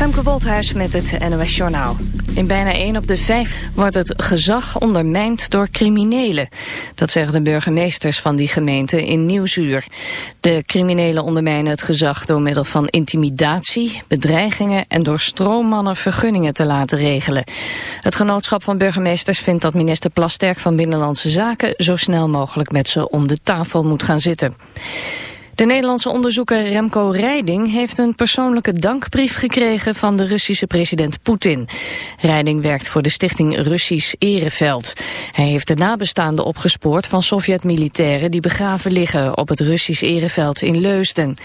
Femke Wolthuis met het NOS Journaal. In bijna 1 op de 5 wordt het gezag ondermijnd door criminelen. Dat zeggen de burgemeesters van die gemeente in Nieuwsuur. De criminelen ondermijnen het gezag door middel van intimidatie, bedreigingen en door stroommannen vergunningen te laten regelen. Het genootschap van burgemeesters vindt dat minister Plasterk van Binnenlandse Zaken zo snel mogelijk met ze om de tafel moet gaan zitten. De Nederlandse onderzoeker Remco Rijding heeft een persoonlijke dankbrief gekregen van de Russische president Poetin. Rijding werkt voor de stichting Russisch Ereveld. Hij heeft de nabestaanden opgespoord van Sovjet-militairen die begraven liggen op het Russisch Ereveld in Leusden.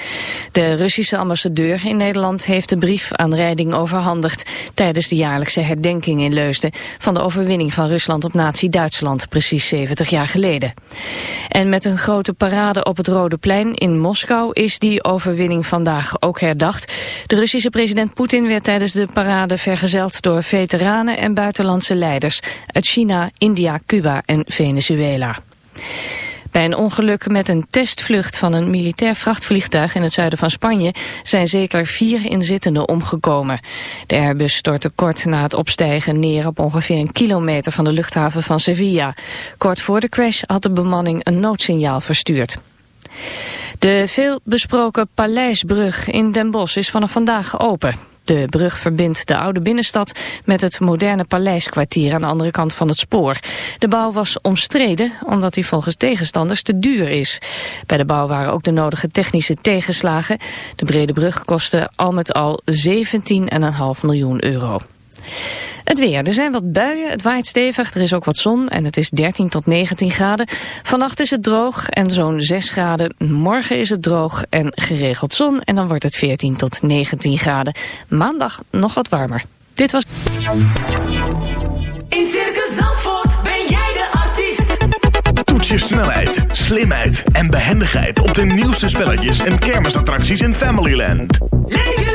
De Russische ambassadeur in Nederland heeft de brief aan Rijding overhandigd tijdens de jaarlijkse herdenking in Leusden van de overwinning van Rusland op nazi-Duitsland precies 70 jaar geleden. En met een grote parade op het Rode Plein in Moskou is die overwinning vandaag ook herdacht. De Russische president Poetin werd tijdens de parade vergezeld door veteranen en buitenlandse leiders uit China, India, Cuba en Venezuela. Bij een ongeluk met een testvlucht van een militair vrachtvliegtuig in het zuiden van Spanje zijn zeker vier inzittenden omgekomen. De Airbus stortte kort na het opstijgen neer op ongeveer een kilometer van de luchthaven van Sevilla. Kort voor de crash had de bemanning een noodsignaal verstuurd. De veelbesproken Paleisbrug in Den Bosch is vanaf vandaag open. De brug verbindt de oude binnenstad met het moderne paleiskwartier aan de andere kant van het spoor. De bouw was omstreden omdat die volgens tegenstanders te duur is. Bij de bouw waren ook de nodige technische tegenslagen. De brede brug kostte al met al 17,5 miljoen euro. Het weer. Er zijn wat buien, het waait stevig, er is ook wat zon en het is 13 tot 19 graden. Vannacht is het droog en zo'n 6 graden. Morgen is het droog en geregeld zon en dan wordt het 14 tot 19 graden. Maandag nog wat warmer. Dit was... In Circus Zandvoort ben jij de artiest. Toets je snelheid, slimheid en behendigheid op de nieuwste spelletjes en kermisattracties in Familyland. Leef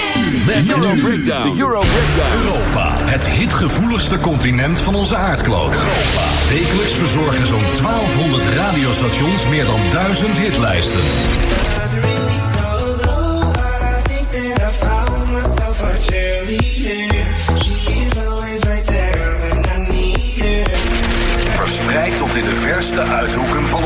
Met Euro Breakdown. De Euro Breakdown. Europa, het hitgevoeligste continent van onze aardkloot. Wekelijks verzorgen zo'n 1200 radiostations meer dan 1000 hitlijsten.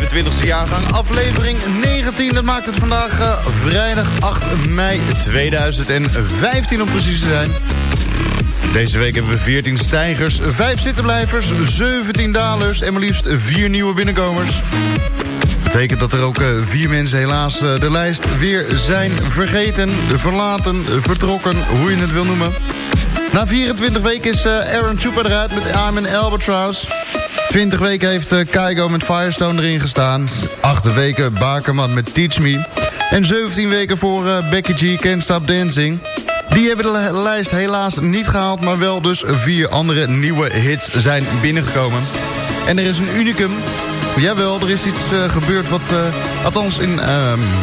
25e jaargang, aflevering 19. Dat maakt het vandaag eh, vrijdag 8 mei 2015 om precies te zijn. Deze week hebben we 14 stijgers, 5 zittenblijvers, 17 dalers en maar liefst 4 nieuwe binnenkomers. Dat betekent dat er ook uh, vier mensen helaas uh, de lijst weer zijn vergeten, verlaten, vertrokken, hoe je het wil noemen. Na 24 weken is Aaron Chupa eruit met an Albatross. 20 weken heeft uh, Keigo met Firestone erin gestaan. 8 weken Bakerman met Teach Me. En 17 weken voor uh, Becky G, Can't Stop Dancing. Die hebben de lijst helaas niet gehaald... maar wel dus vier andere nieuwe hits zijn binnengekomen. En er is een unicum. Jawel, er is iets uh, gebeurd wat... althans in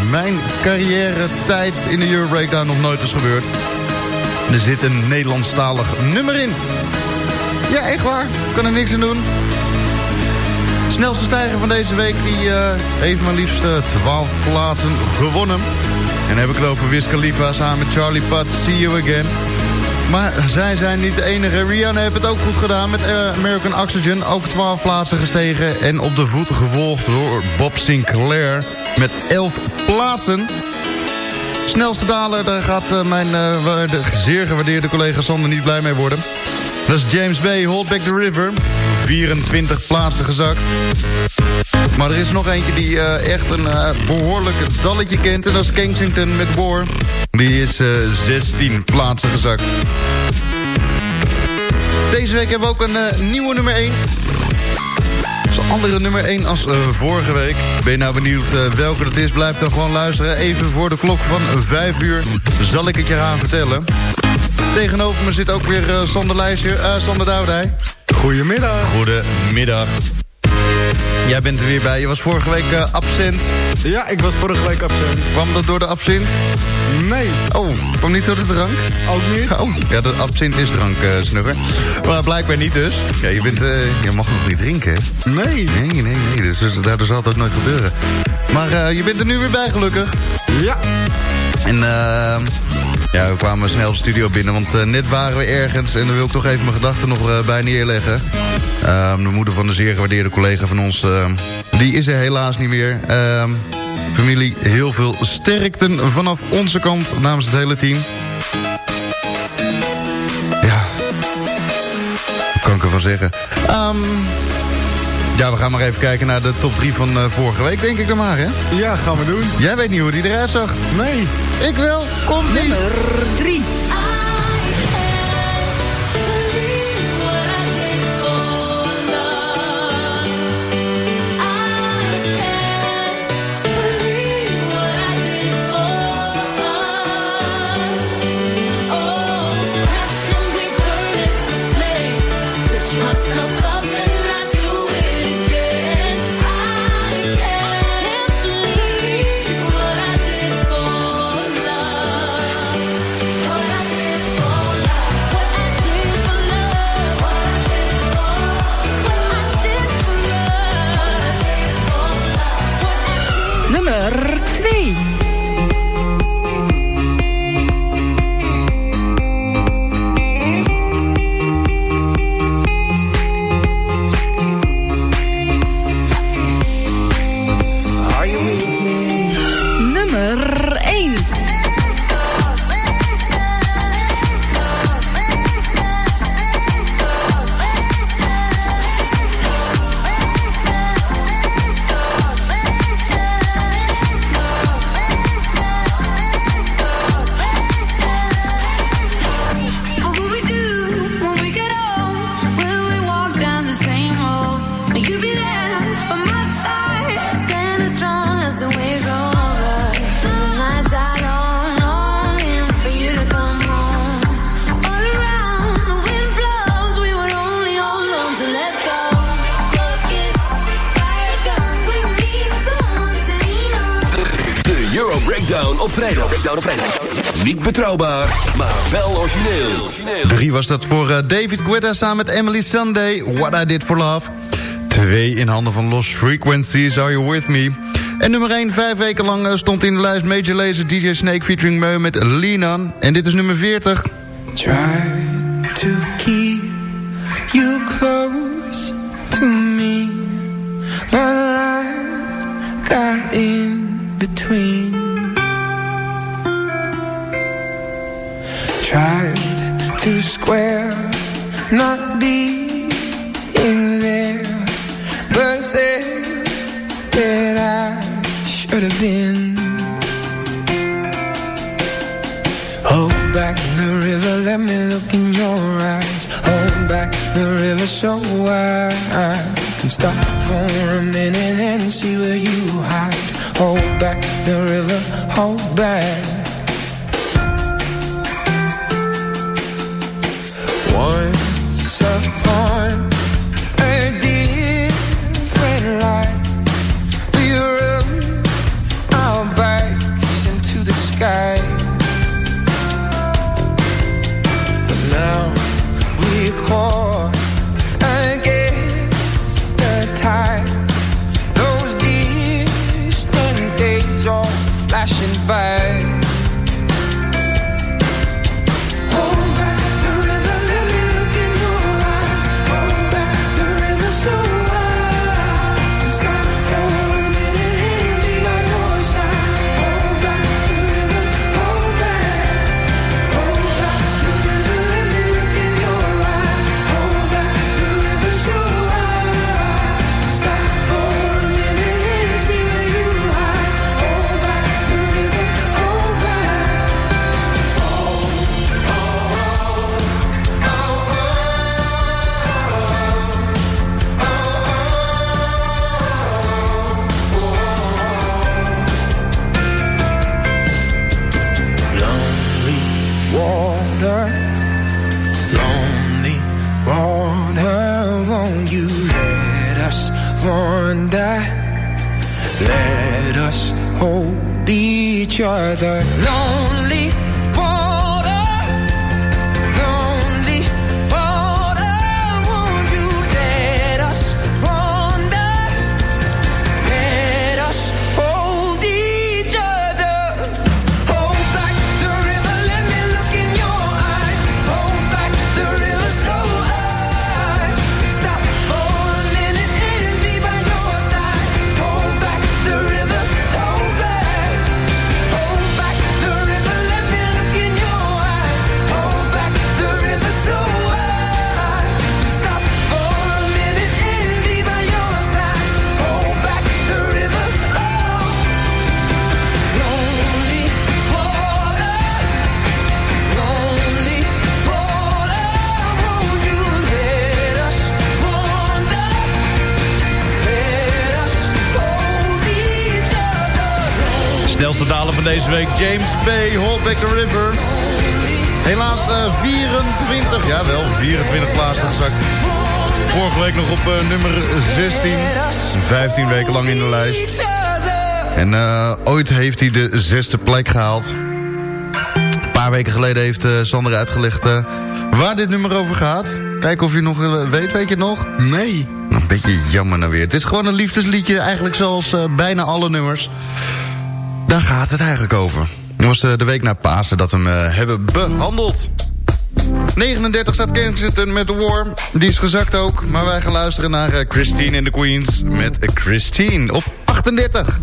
mijn carrière tijd in de Euro Breakdown nog nooit is gebeurd. Er zit een Nederlandstalig nummer in. Ja, echt waar. Kan er niks aan doen. Snelste stijger van deze week die, uh, heeft maar liefst uh, 12 plaatsen gewonnen. En dan heb ik het over Wiz samen met Charlie Puth, See You Again. Maar zij zijn niet de enige. Rihanna heeft het ook goed gedaan met uh, American Oxygen. Ook 12 plaatsen gestegen en op de voet gevolgd door Bob Sinclair met 11 plaatsen. Snelste daler, daar gaat mijn zeer gewaardeerde collega Sander niet blij mee worden. Dat is James Bay, Hold Back the River. 24 plaatsen gezakt. Maar er is nog eentje die uh, echt een uh, behoorlijk dalletje kent. En dat is Kensington met Boor. Die is uh, 16 plaatsen gezakt. Deze week hebben we ook een nieuwe nummer 1. Dat is een andere nummer 1 als vorige week. Ben je nou benieuwd welke dat is? Blijf dan gewoon luisteren. Even voor de klok van 5 uur zal ik het je gaan vertellen. Tegenover me zit ook weer uh, Sander Lijstje, uh, Sander Doudij. Goedemiddag. Goedemiddag. Jij bent er weer bij. Je was vorige week uh, absent. Ja, ik was vorige week absent. Kwam dat door de absint? Nee. Oh, kwam niet door de drank? Ook niet. Oh, ja, de absint is drank, uh, snugger. Maar blijkbaar niet dus. Ja, je, bent, uh, je mag nog niet drinken, hè? Nee. Nee, nee, nee. Dus, dus daardoor zal het ook nooit gebeuren. Maar je bent er nu weer bij, gelukkig. Ja. En eh... Ja, we kwamen snel de studio binnen, want uh, net waren we ergens... en dan wil ik toch even mijn gedachten nog uh, bij neerleggen. Uh, de moeder van een zeer gewaardeerde collega van ons... die is er helaas niet meer. familie, heel veel sterkten vanaf onze kant namens het hele team. Ja, wat kan ik ervan zeggen? Um, ja, we gaan maar even kijken naar de top 3 van uh, vorige week, denk ik dan maar, hè? Ja, gaan we doen. Jij weet niet hoe die eruit zag. Nee. Ik wel. Komt Nummer 3. Betrouwbaar, maar wel origineel. origineel. Drie was dat voor eh, David Guetta samen met Emily Sunday. What I Did For Love. Twee in handen van Lost Frequencies, Are You With Me? En nummer 1, vijf weken lang eh, stond in de lijst Major Lazer DJ Snake featuring Meu met Lean On. En dit is nummer 40. Try to keep deze week, James Bay, Hold Back the River. Helaas eh, 24, jawel, 24 plaatsen gezakt. Vorige week nog op eh, nummer 16. 15 weken lang in de lijst. En eh, ooit heeft hij de zesde plek gehaald. Een paar weken geleden heeft eh, Sander uitgelegd waar dit nummer over gaat. Kijken of je nog weet, weet je het nog? Nee. Een beetje jammer nou weer. Het is gewoon een liefdesliedje, eigenlijk zoals bijna alle nummers. Daar gaat het eigenlijk over. Het was eh, de week na Pasen dat we hem eh, hebben behandeld. 39 staat Kensington met The War. Die is gezakt ook. Maar wij gaan luisteren naar eh, Christine and the Queens met Christine op 38.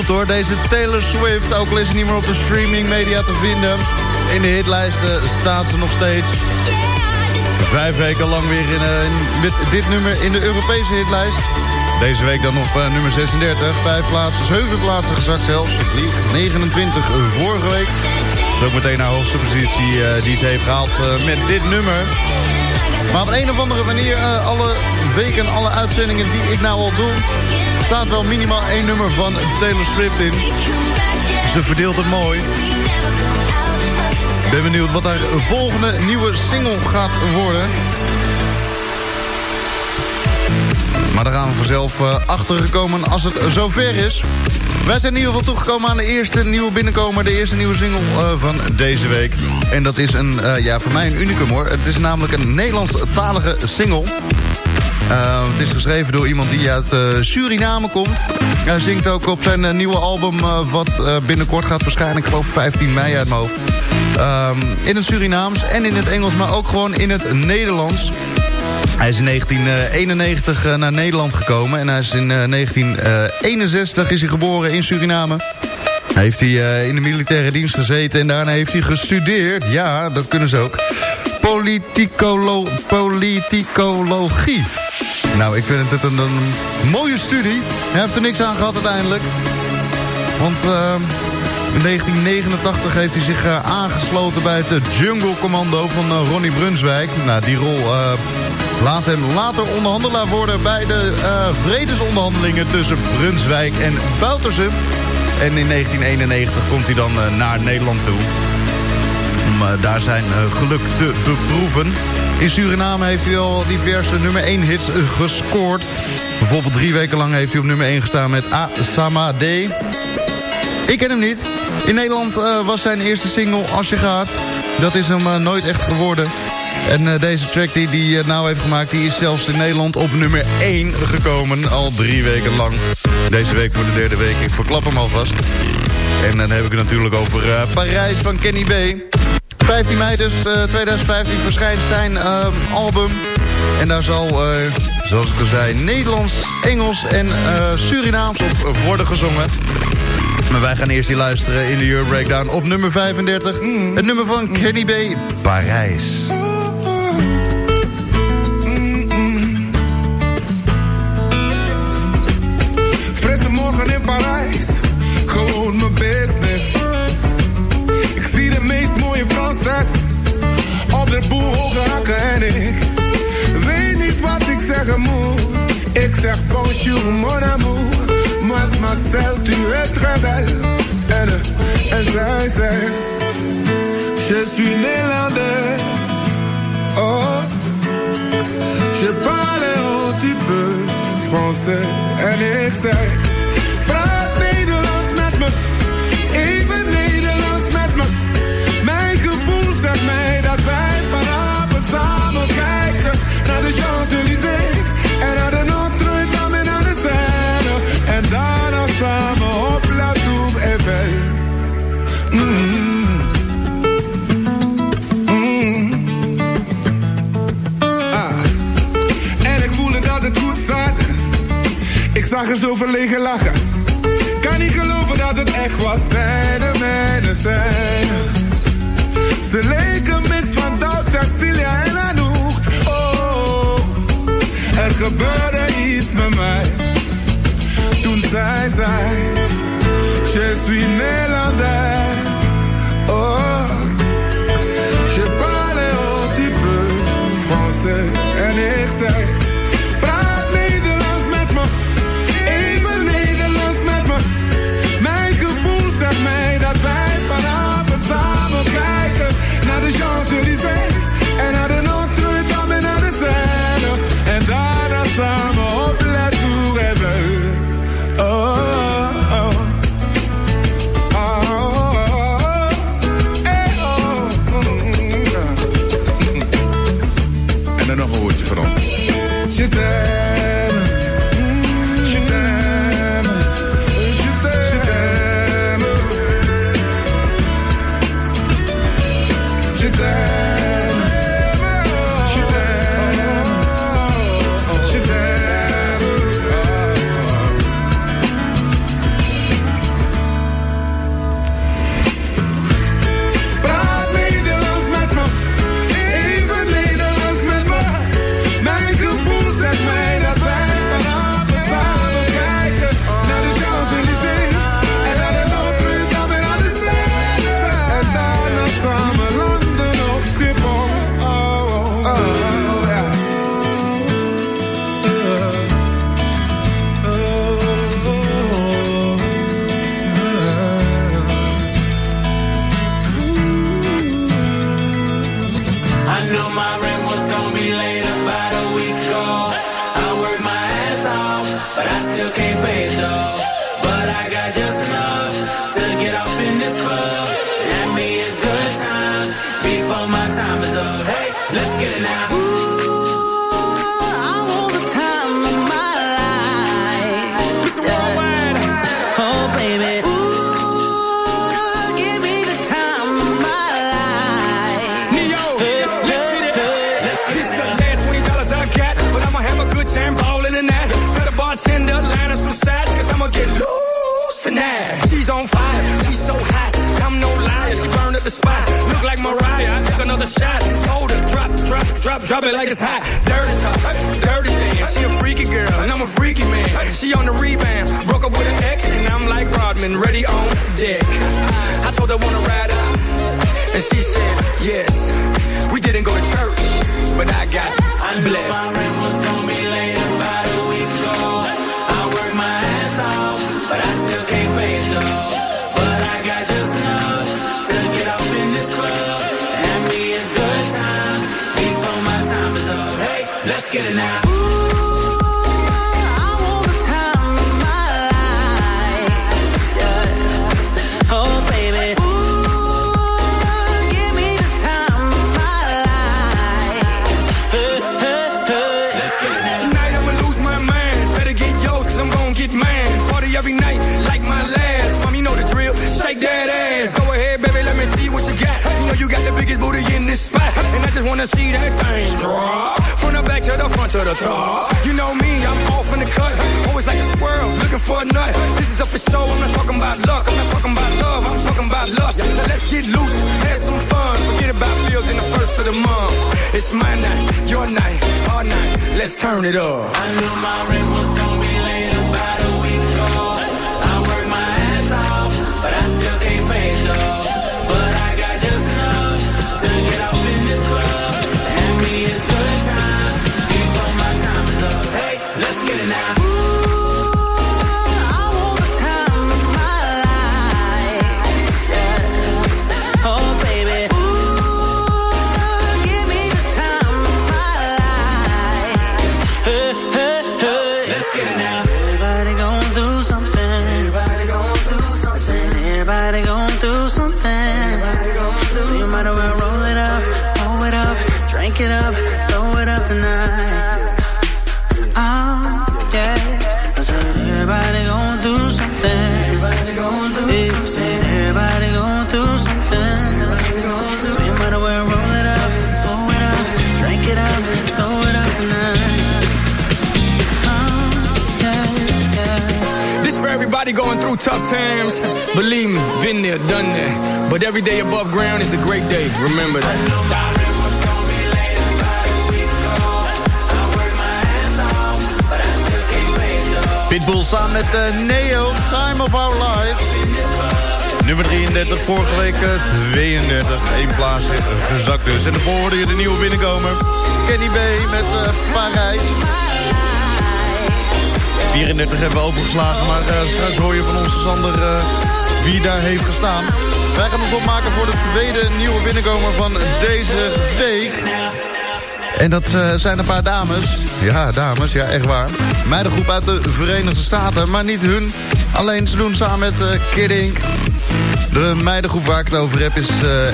goed hoor. Deze Taylor Swift, ook al is niet meer op de streaming media te vinden. In de hitlijsten staat ze nog steeds. Vijf weken lang weer in, eh, met dit nummer in de Europese hitlijst. Deze week dan op eh, nummer 36. Vijf plaatsen, zeven plaatsen gezakt zelfs. 29 eh, vorige week. Dat is ook meteen haar hoogste positie die ze heeft gehaald met dit nummer. Maar op een of andere manier, eh, alle weken, alle uitzendingen die ik nou al doe... staat wel minimaal één nummer van Taylor Swift in. Ze verdeelt het mooi. Ben benieuwd wat haar volgende nieuwe single gaat worden. Maar daar gaan we vanzelf uh, achter gekomen als het zover is. Wij zijn in ieder geval toegekomen aan de eerste nieuwe binnenkomer... de eerste nieuwe single uh, van deze week. En dat is een, uh, ja, voor mij een unicum hoor. Het is namelijk een Nederlandstalige single. het is geschreven door iemand die uit Suriname komt. Hij zingt ook op zijn nieuwe album... wat binnenkort gaat verschijnen, ik geloof 15 mei uit mijn hoofd. Um, in het Surinaams en in het Engels, maar ook gewoon in het Nederlands. Hij is in 1991 uh, naar Nederland gekomen en hij is in uh, 1961 is hij geboren in Suriname. Heeft hij uh, in de militaire dienst gezeten en daarna heeft hij gestudeerd. Ja, dat kunnen ze ook. Politicolo politicologie. Nou, ik vind het een, mooie studie. Hij heeft er niks aan gehad uiteindelijk. Want in 1989 heeft hij zich aangesloten bij het Jungle Commando van Ronnie Brunswijk. Nou, die rol laat hem later onderhandelaar worden bij de vredesonderhandelingen tussen Brunswijk en Boutersen. En in 1991 komt hij dan naar Nederland toe. Om daar zijn geluk te beproeven. In Suriname heeft hij al diverse nummer 1 hits gescoord. Bijvoorbeeld drie weken lang heeft hij op nummer 1 gestaan met A Sama D. Ik ken hem niet. In Nederland was zijn eerste single Als je gaat. Dat is hem nooit echt geworden. En uh, deze track die hij die, nou heeft gemaakt... die is zelfs in Nederland op nummer 1 gekomen. Al drie weken lang. Deze week voor de derde week. Ik verklap hem alvast. En dan heb ik het natuurlijk over Parijs van Kenny B. 15 mei dus 2015 verschijnt zijn album. En daar zal, zoals ik al zei... Nederlands, Engels en Surinaams op worden gezongen. Maar wij gaan eerst die luisteren in de Euro Breakdown op nummer 35. Het nummer van Kenny B. Parijs. Ik zie de meest mooie Franses. Op de boel hoge hakken en ik weet niet wat ik zeggen moet. Ik zeg bonjour mon amour. Mademoiselle, tu es très belle. En, en zij zegt, je suis néerlandaise. Oh, je parle un petit peu français. En ik zeg, gebeurde iets met mij. Toen zij zei, je suis Nederlands. Oh, je parle un petit peu français. te der. Just wanna see that thing drop. From the back to the front to the top. You know me, I'm off in the cut. Always like a squirrel, looking for a nut. This is up for show, I'm not talking about luck. I'm not talking about love, I'm talking about lust. Now let's get loose, have some fun. Forget about bills in the first of the month. It's my night, your night, our night. Let's turn it up. I knew my rent was gonna everybody going through tough times. Believe me, been there, done that. But every day above ground is a great day. Remember that. Pitbull samen met eh, Neo, Time of Our Life. Nummer 33, vorige week eh, 32. Eén plaatsje eh, gezakt dus. En daarvoor hoorde je de nieuwe binnenkomer. Kenny B met eh, Parijs. 34 hebben we overgeslagen, maar eh, straks hoor je van onze Sander eh, wie daar heeft gestaan. Wij gaan ons opmaken voor de tweede nieuwe binnenkomer van deze week. En dat eh, zijn een paar dames. Ja, dames, ja, echt waar. Meidengroep uit de Verenigde Staten, maar niet hun. Alleen ze doen samen met uh. De meidengroep waar ik het over heb is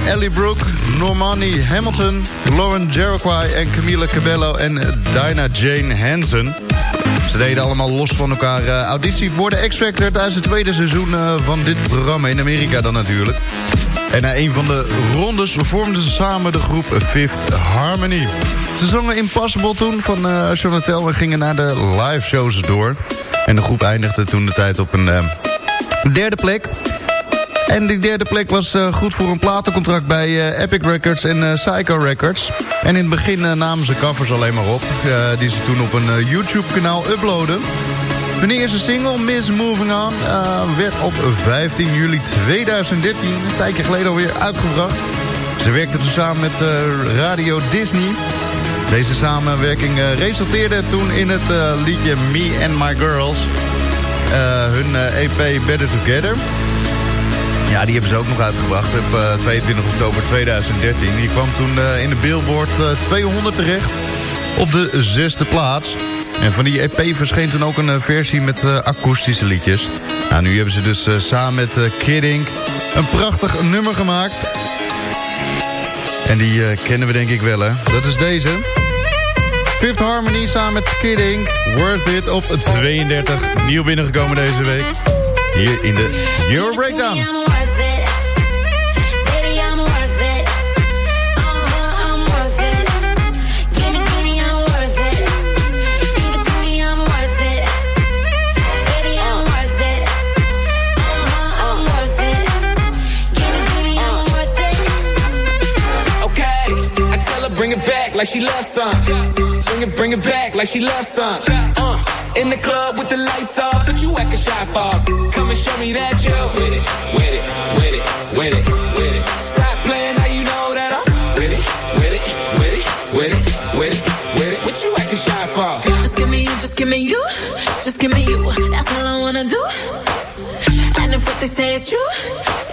Ellie Brooke, Normani Hamilton... Lauren Jeriquai en Camila Cabello en Dinah Jane Hansen. Ze deden allemaal los van elkaar eh, auditie voor de X-Factor... tijdens het tweede seizoen eh, van dit programma in Amerika dan natuurlijk. En na een van de rondes vormden ze samen de groep Fifth Harmony. Ze zongen Impossible toen van uh, Jonatel en gingen naar de live shows door. En de groep eindigde toen de tijd op een eh, derde plek. En die derde plek was uh, goed voor een platencontract bij uh, Epic Records en uh, Psycho Records. En in het begin namen ze covers alleen maar op, die ze toen op een YouTube-kanaal uploaden. Hun eerste single, Miss Moving On, werd op 15 juli 2013, een tijdje geleden alweer, uitgebracht. Ze werkten toen samen met Radio Disney. Deze samenwerking resulteerde toen in het liedje Me and My Girls. hun EP Better Together. Ja, die hebben ze ook nog uitgebracht op uh, 22 oktober 2013. Die kwam toen uh, in de Billboard uh, 200 terecht op de zesde plaats. En van die EP verscheen toen ook een eh, versie met eh, akoestische liedjes. Nou, nu hebben ze dus eh, samen met Kidding een prachtig nummer gemaakt. En die eh, kennen we denk ik wel, hè. Dat is deze. Fifth Harmony samen met Kidding. Worth It op 32. Nieuw binnengekomen deze week. Hier in de Euro Breakdown. Like she loves some. Bring it, bring it back like she loves some. Uh, in the club with the lights off, but you acting shy for. Come and show me that you're with it, with it, with it, with it, with it. Stop playing now you know that I'm with it, with it, with it, with it, with it, with it. What you acting shy for? Just give me you, just give me you, just give me you. That's all I wanna do. And if what they say is true,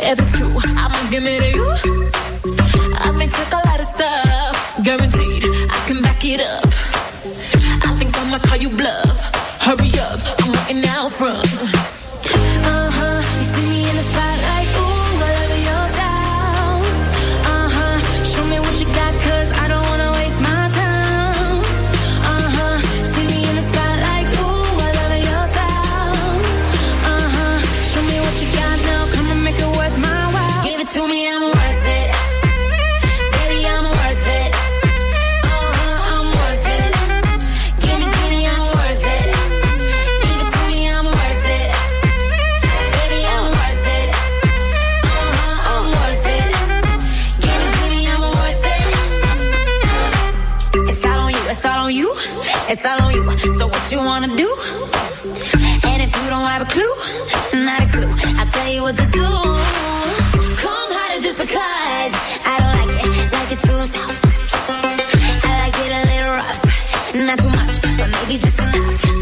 if it's true, I'ma give it to you. I may take a lot of stuff, guaranteed back it up. I think I'ma call you bluff. Hurry up, I'm waiting out front. You wanna do? And if you don't have a clue, not a clue, I'll tell you what to do. Come harder just because I don't like it, like it too soft. I like it a little rough, not too much, but maybe just enough.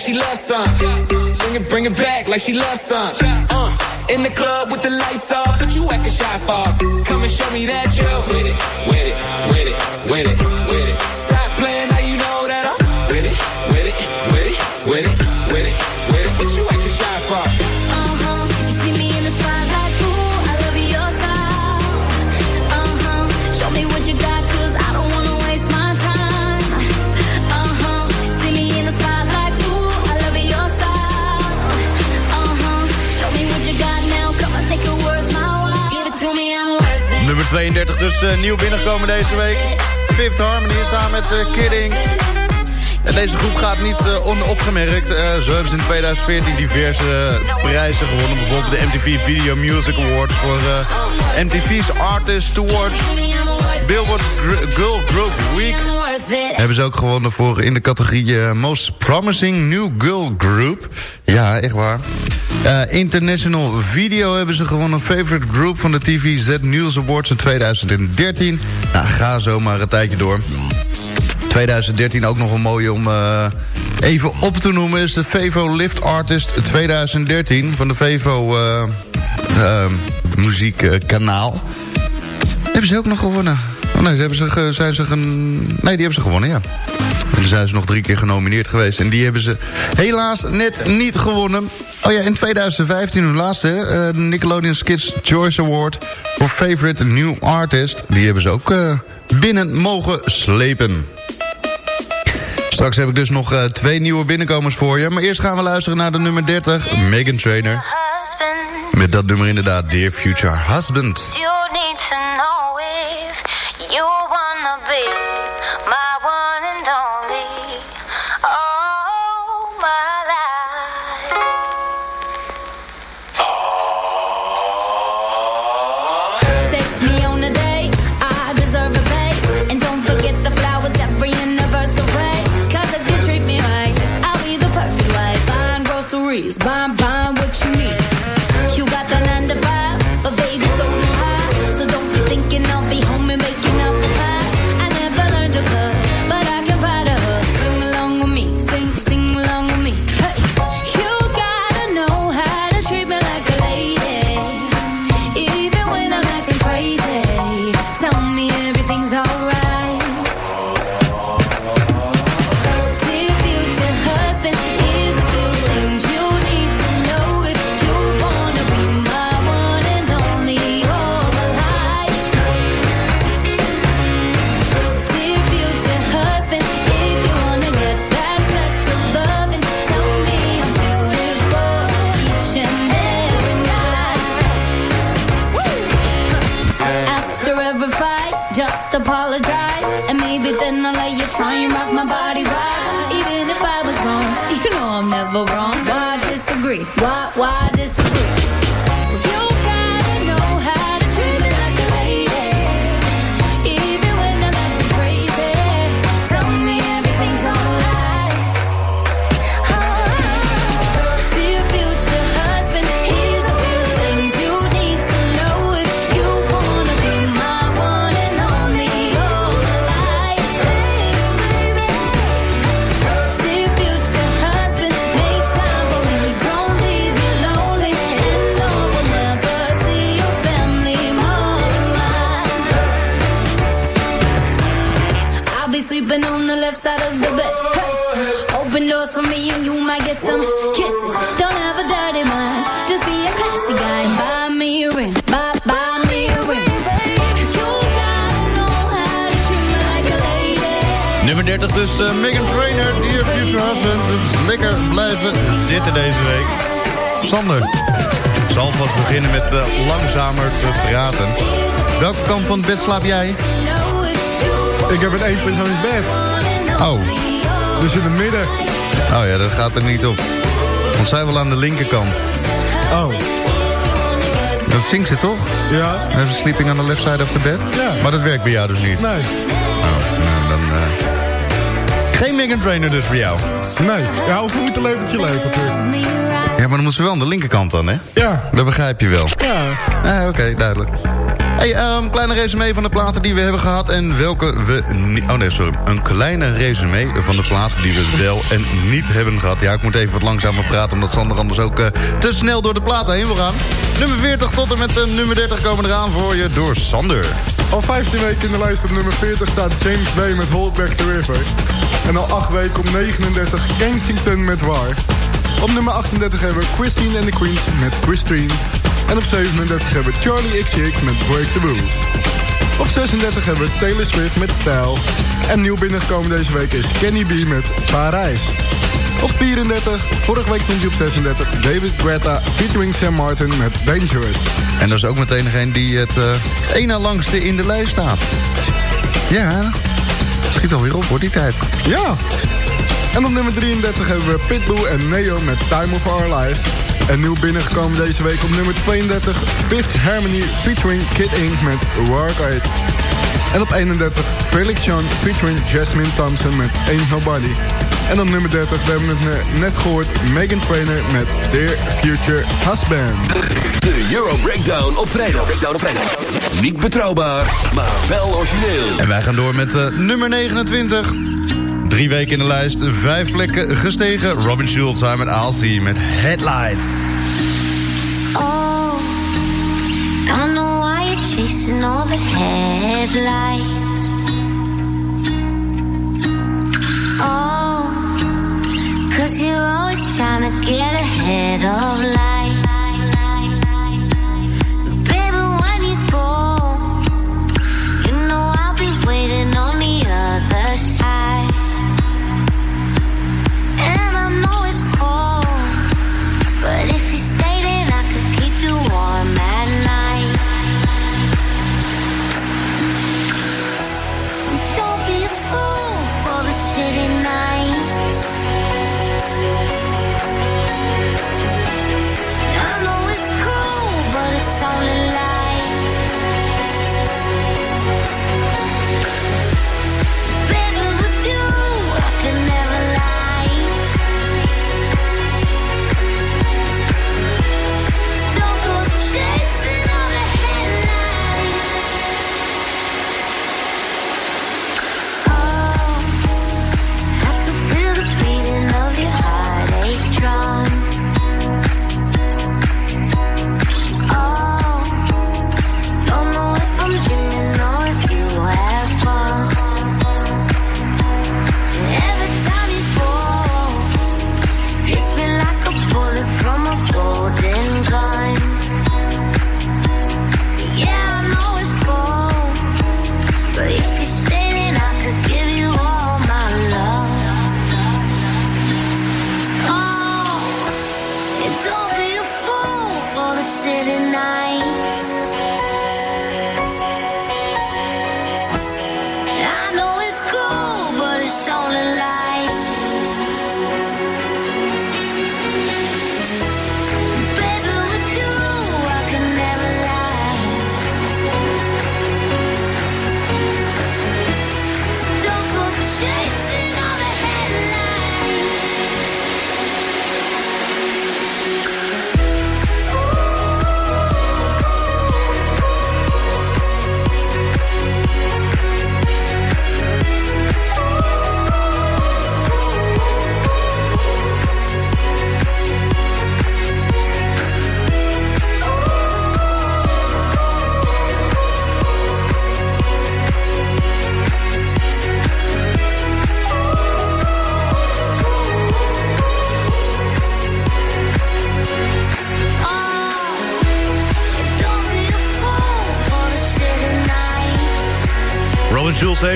Like she loves some. Bring it, bring it back like she loves some. Uh, in the club with the lights off, but you acting shy for. Come and show me that you're with it, with it, with it, with it, with it. 32 dus eh, nieuw binnengekomen deze week. Fifth Harmony samen met eh, Kidding. En deze groep gaat niet eh, onopgemerkt. Zo hebben ze in 2014 diverse prijzen gewonnen. Bijvoorbeeld de MTV Video Music Awards voor MTV's Artist Awards. Billboard Girl Group Week. Hebben ze ook gewonnen voor in de categorie eh, Most Promising New Girl Group. Ja, echt waar. Eh, International Video hebben ze gewonnen. Favorite Group van de TV Z News Awards in 2013. Nou, ga zo maar een tijdje door. 2013 ook nog een mooie om eh, even op te noemen... is de Vevo Lift Artist 2013 van de Vevo muziekkanaal. hebben ze ook nog gewonnen. Oh nee, ze hebben ze, ge- zijn ze gen... nee, die hebben ze gewonnen, ja. En dan zijn ze nog drie keer genomineerd geweest. En die hebben ze helaas net niet gewonnen. Oh ja, in 2015 hun laatste, hè, de Nickelodeon Kids Choice Award... voor Favorite New Artist. Die hebben ze ook eh, binnen mogen slepen. Straks heb ik dus nog eh, twee nieuwe binnenkomers voor je. Maar eerst gaan we luisteren naar de nummer 30, Megan Trainer. Met dat nummer inderdaad, Dear Future Husband. Eh, langzamer te praten. Welke kant van het bed slaap jij? Ik heb een eenpersoons bed. Oh. Dus in het midden. Oh ja, dat gaat er niet op. Want zij wel aan de linkerkant. Oh. Dat zingt ze toch? Ja. Hebben sleeping on the left side of the bed? Ja. Maar dat werkt bij jou dus niet? Nee. Geen Megan Trainer dus voor jou? Nee. Ja, of moet een leventje leven natuurlijk. Ja, maar dan moet ze wel aan de linkerkant dan, hè? Ja. Dat begrijp je wel. Ja. Ah, Oké, duidelijk. Hey, ehm kleine resume van de platen die we hebben gehad en welke we niet... Oh nee, sorry. Een kleine resume van de platen die we wel en niet hebben gehad. Ja, ik moet even wat langzamer praten, omdat Sander anders ook eh, te snel door de platen heen wil gaan. Nummer 40 tot en met uh, nummer 30 komen eraan voor je door Sander. Al 15 weken in de lijst op nummer 40 staat James Bay met Hold Back the River. En al 8 weken op 39 Kensington met War. Op nummer 38 hebben we Christine and the Queens met Christine. En op 37 hebben we Charlie XCX met Break the Rules. Op 36 hebben we Taylor Swift met Style. En nieuw binnengekomen deze week is Kenny B met Parijs. Op 34, vorige week stond hij op 36, David Guetta featuring Sam Martin met Dangerous. En dat is ook meteen degene die het uh, na langste in de lijst staat. Ja, schiet alweer op hoor, die tijd. Ja. En op nummer 33 hebben we Pitbull en Neo met Time of Our Life. En nieuw binnengekomen deze week op nummer 32... Fifth Harmony featuring Kid Ink met Work It. En op 31 Felix John featuring Jasmine Thompson met Ain't Nobody. En op nummer 30, we hebben het net gehoord... Megan Trainer met Dear Future Husband. De Euro Breakdown op vrijdag. Breakdown op vrijdag. Niet betrouwbaar, maar wel origineel. En wij gaan door met uh, nummer 29... Drie weken in de lijst, vijf plekken gestegen. Robin Schulz samen met Aalsie met Headlights. Oh, I know why you're chasing all the headlights. Oh, cause you're always trying to get ahead of life.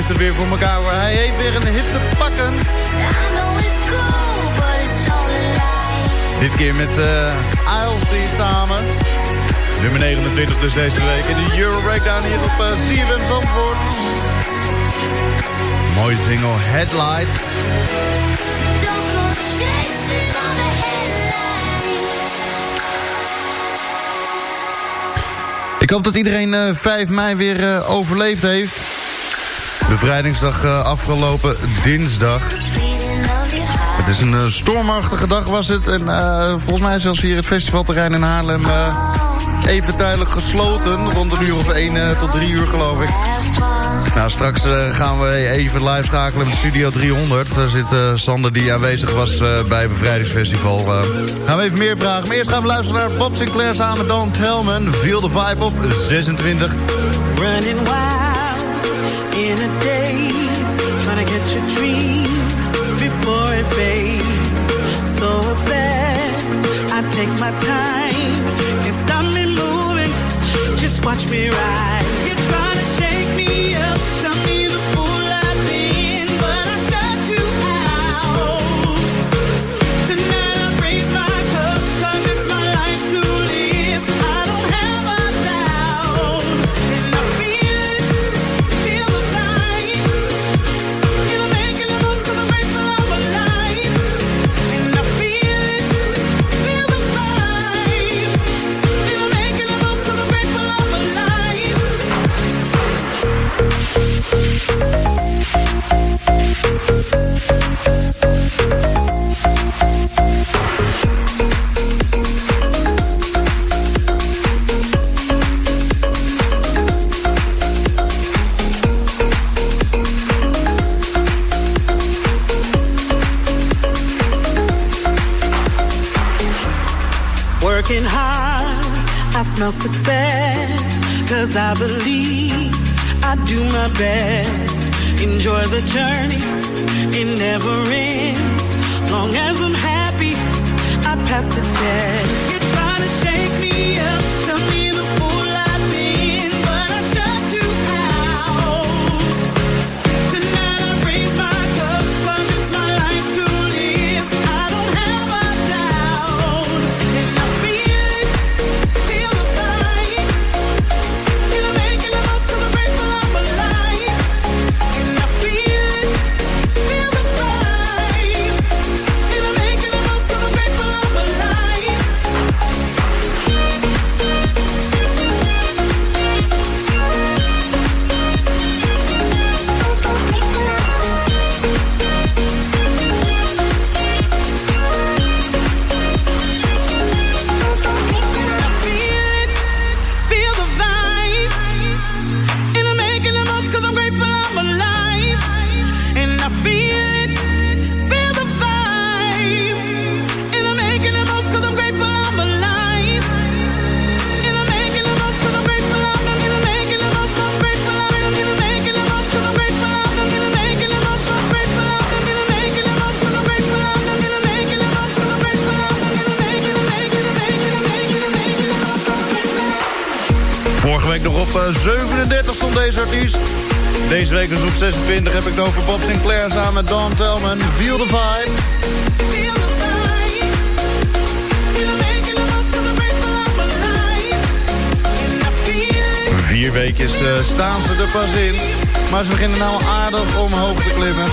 Het weer voor elkaar. Hij heeft weer een hit te pakken. Dit keer met uh, samen. Nummer 29 dus deze week. In de Euro Breakdown hier op uh, CFM Zandvoort. Mooie single Headlight. Ik hoop dat iedereen uh, 5 mei weer uh, overleefd heeft. Bevrijdingsdag uh, afgelopen dinsdag. Het is een uh, stormachtige dag was het. En uh, volgens mij is zelfs hier het festivalterrein in Haarlem even tijdelijk gesloten. Rond een uur of 1 tot 3 uur geloof ik. Nou, straks gaan we even live schakelen met Studio 300. Daar zit Sander die aanwezig was bij Bevrijdingsfestival. gaan we even meer vragen. Maar eerst gaan we luisteren naar Bob Sinclair samen met Don Telman. Feel the vibe op 26. Running wild take my time. Can't stop me moving, just watch me ride. I believe I do my best. Enjoy the journey, it never ends. Long as I'm happy, I pass the test. 37 stond deze artiest. Deze week dus op 26 heb ik het over Bob Sinclair samen met Don Telman. Feel the vibe. Vier weken uh, staan ze er pas in. Maar ze beginnen nou aardig omhoog te klimmen.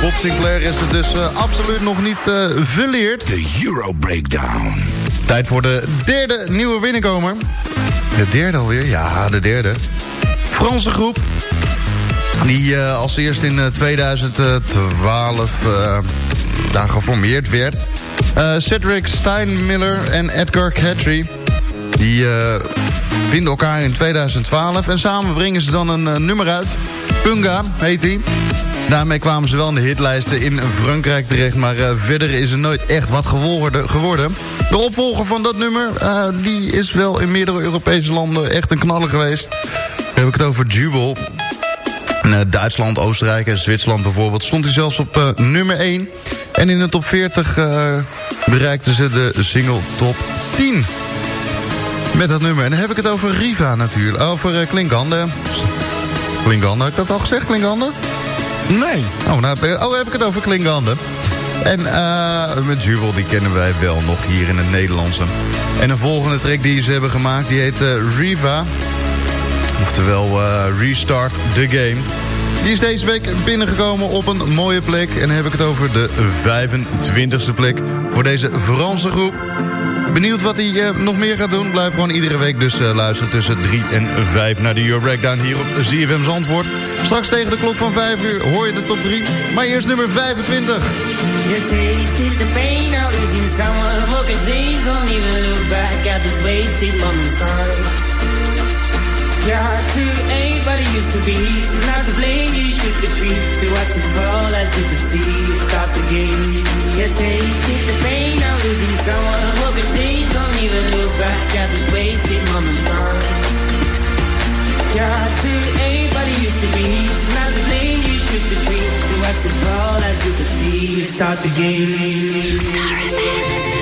Bob Sinclair is het dus uh, absoluut nog niet uh, verleerd. De Euro Breakdown. Tijd voor de derde nieuwe binnenkomer. De derde alweer? Ja, de derde. Franse groep. Die uh, als eerst in uh, 2012 uh, daar geformeerd werd. Uh, Cedric Steinmiller en Edgar Catry. Die vinden elkaar in 2012. En samen brengen ze dan een nummer uit. Punga heet die. Daarmee kwamen ze wel in de hitlijsten in Frankrijk terecht. Maar verder is er nooit echt wat geworden. De opvolger van dat nummer, uh, die is wel in meerdere Europese landen echt een knaller geweest. Dan heb ik het over Jubel. In uh, Duitsland, Oostenrijk en Zwitserland bijvoorbeeld stond hij zelfs op uh, nummer 1. En in de top 40 bereikten ze de single top 10. Met dat nummer. En dan heb ik het over Riva natuurlijk. Over Klinkan, de Klinkande, heb ik dat al gezegd, Klinkande? Nee. Oh, nou, heb ik- oh, heb ik het over Klinkande. En eh, met Juwel, die kennen wij wel nog hier in het Nederlandse. En de volgende track die ze hebben gemaakt, die heet eh, Riva. Oftewel eh, Restart the Game. Die is deze week binnengekomen op een mooie plek. En dan heb ik het over de 25e plek voor deze Franse groep. Benieuwd wat hij eh, nog meer gaat doen. Blijf gewoon iedere week dus eh, luisteren tussen 3 en 5 naar de Euro Breakdown hier op ZFM Zandvoort. Straks tegen de klok van 5 uur hoor je de top 3. Maar eerst nummer 25. You tasted the pain of losing someone who can see. Don't even look back at this wasted moment's time. Your heart to it used to be. So not to blame, you should retreat. We watch it fall as you could see. You Stop the game. Your taste, tasted the pain of losing someone who can see. Don't even look back at this wasted moment's time. Your heart to it used to be. So not to blame, you should retreat. We watch it fall as you could see. You Start the game. You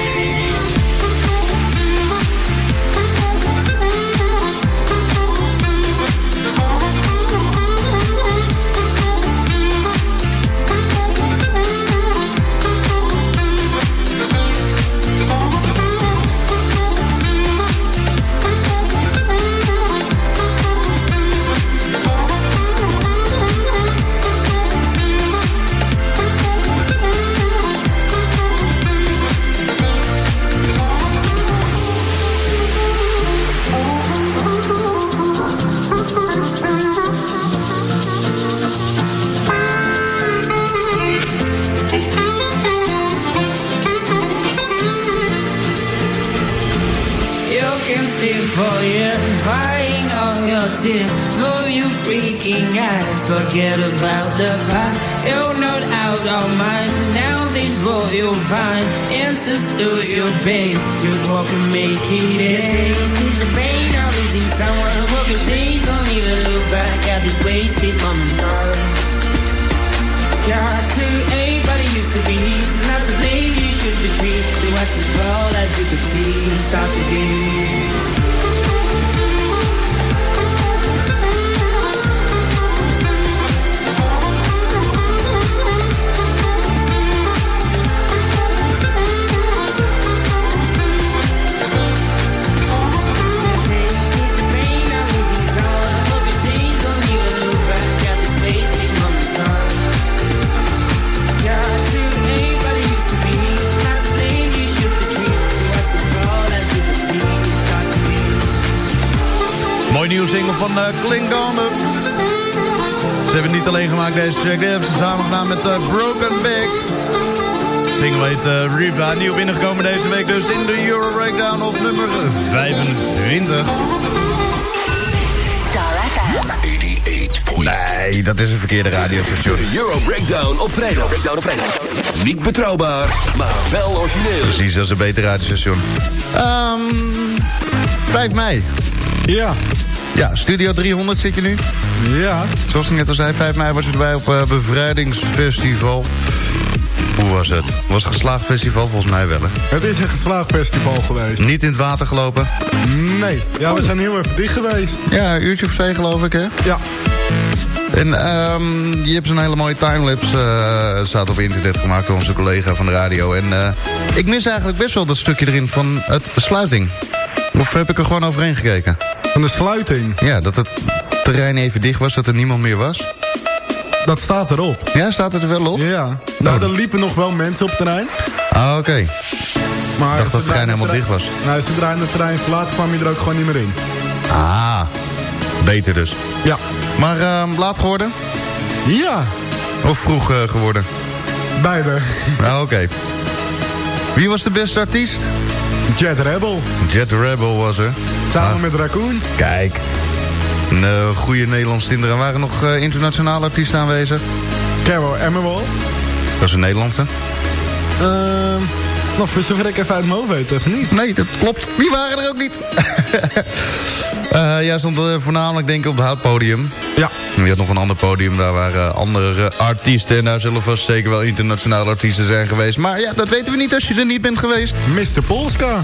freaking eyes, forget about the past. You're not out of mind. Now this world you'll find answers to your pain. You walk and make it end. Tasted the pain of losing someone who can change. Don't even look back at this wasted moment's time. Your heart to anybody used to be. So not to blame, you should retreat. We watch it fall as you could see. Stop the game. Nieuwe single van uh, Klinkande. Ze hebben het niet alleen gemaakt deze track. Die hebben ze samen gedaan met uh, Broken Back. Single heet uh, Riva. Nieuw binnengekomen deze week dus in de Euro Breakdown op nummer 25. Star FM. Nee, dat is een verkeerde radiostation. De Euro Breakdown op vrijdag. Breakdown op vrijdag. Niet betrouwbaar, maar wel origineel. Precies, dat is een beter radiostation. Ehm 5 mei. Ja. Ja, Studio 300 zit je nu. Ja. Zoals ik net al zei, 5 mei was je erbij op eh, Bevrijdingsfestival. Hoe was het? Was het geslaagd festival? Volgens mij wel, hè? Het is een geslaagd festival geweest. Niet in het water gelopen? Nee. Ja, we zijn heel even dicht geweest. Ja, een uurtje of twee geloof ik, hè? Ja. En ehm je hebt zo'n hele mooie timelapse, eh staat op internet gemaakt door onze collega van de radio. En eh, ik mis eigenlijk best wel dat stukje erin van het sluiting. Of heb ik er gewoon overheen gekeken? Van de sluiting? Ja, dat het terrein even dicht was, dat er niemand meer was. Dat staat erop. Ja, staat het er wel op? Ja. Nou, er liepen nog wel mensen op het terrein. Ah, oké. Maar Ik dacht dat het terrein helemaal dicht was. Nou, zodra het terrein verlaten kwam je er ook gewoon niet meer in. Ah, beter dus. Ja. Maar ehm, laat geworden? Ja. Of vroeg eh, geworden? Beide. Ah, oké. Wie was de beste artiest? Jet Rebel. Jet Rebel was er. Samen met Raccoon. Kijk. Een eh, goede Nederlandse tinderen. Waren nog eh, internationale artiesten aanwezig? Carol Emerald. Dat is een Nederlandse. Ehm nog voor zover ik even uit mijn hoofd weet, even niet. Nee, dat klopt. Die waren er ook niet. Eh jij stond eh, voornamelijk denk ik op het houtpodium. Ja. En je had nog een ander podium, daar waren andere artiesten. En daar zullen vast zeker wel internationale artiesten zijn geweest. Maar ja, dat weten we niet als je er niet bent geweest. Mr. Polska.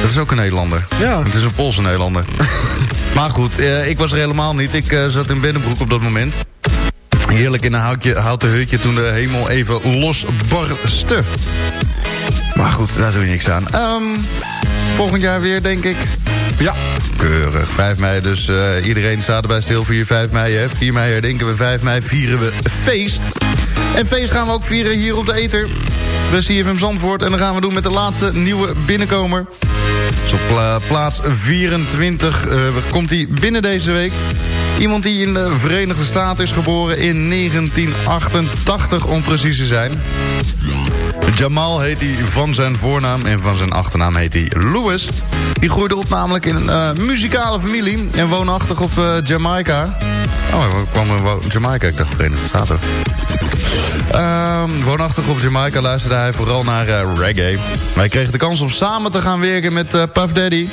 Dat is ook een Nederlander. Ja. Het is een Poolse Nederlander. maar goed, eh, ik was er helemaal niet. Ik eh, zat in Binnenbroek op dat moment. Heerlijk in een houtje, houten hutje toen de hemel even losbarstte. Maar goed, daar doe je niks aan. Ehm, volgend jaar weer, denk ik. Ja. Keurig. 5 mei, dus eh, iedereen staat erbij stil voor je 5 mei. Hè? 4 mei herdenken we, 5 mei vieren we feest. En feest gaan we ook vieren hier op de Eter. Bij CFM Zandvoort. En dan gaan we doen met de laatste nieuwe binnenkomer. Op pla- plaats 24 eh, komt hij binnen deze week. Iemand die in de Verenigde Staten is geboren in 1988 om precies te zijn. Jamal heet hij van zijn voornaam en van zijn achternaam heet hij Louis. Die groeide op namelijk in een eh, muzikale familie en woonachtig op eh, Jamaica. Oh, ik kwam in Jamaica, ik dacht Verenigde Staten. Ehm, woonachtig op Jamaica luisterde hij vooral naar eh, reggae. Hij kreeg de kans om samen te gaan werken met eh, Puff Daddy,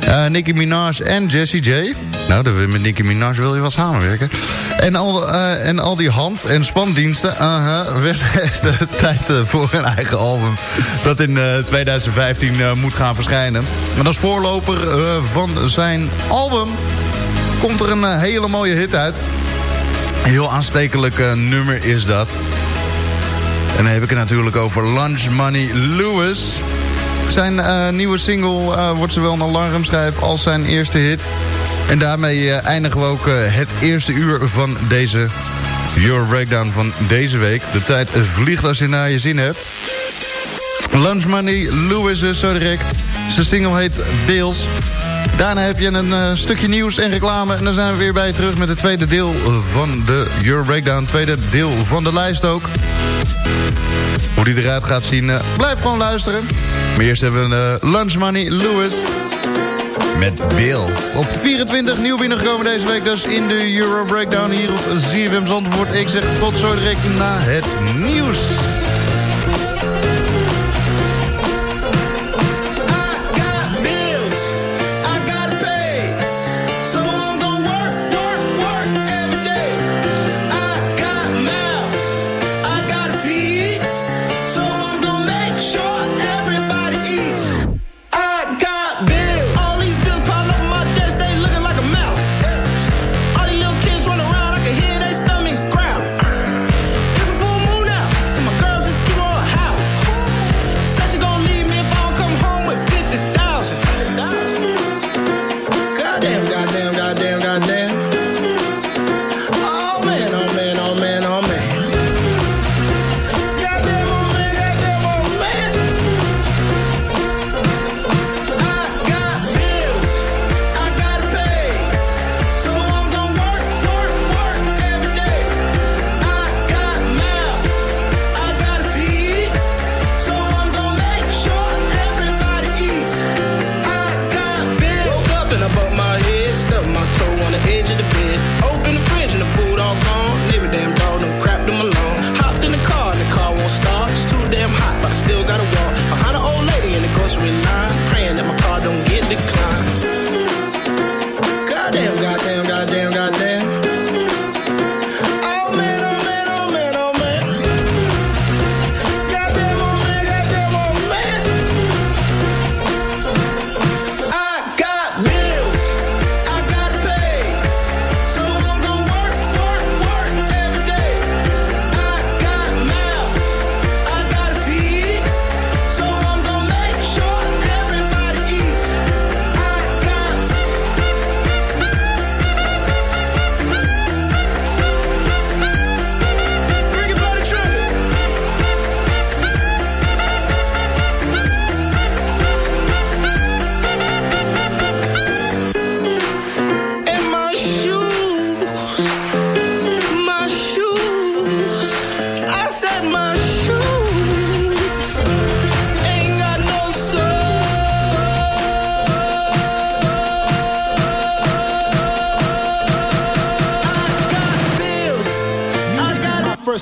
eh, Nicki Minaj en Jessie J. Nou, met Nicki Minaj wil je wel samenwerken. En al, en al die hand- en spandiensten uh werd het de tijd voor een eigen album... dat in eh, 2015 eh, moet gaan verschijnen. En als voorloper van zijn album komt er een hele mooie hit uit. Heel aanstekelijk eh, nummer is dat. En dan heb ik het natuurlijk over Lunch Money Lewis. Zijn eh, nieuwe single eh, wordt zowel een alarmschijf als zijn eerste hit. En daarmee eindigen we ook het eerste uur van deze Euro Breakdown van deze week. De tijd vliegt als je naar je zin hebt. Lunch Money Lewis is zo direct. Zijn single heet Bills. Daarna heb je een eh, stukje nieuws en reclame. En dan zijn we weer bij terug met het tweede deel van de Euro Breakdown. Tweede deel van de lijst ook. Hoe die eruit gaat zien, eh, blijf gewoon luisteren. Maar eerst hebben we uh, Lunch Money Lewis met Bills. Op 24 nieuw binnengekomen deze week dus in de Euro Breakdown hier op ZFM Zandvoort. Ik zeg tot zo direct na het nieuws.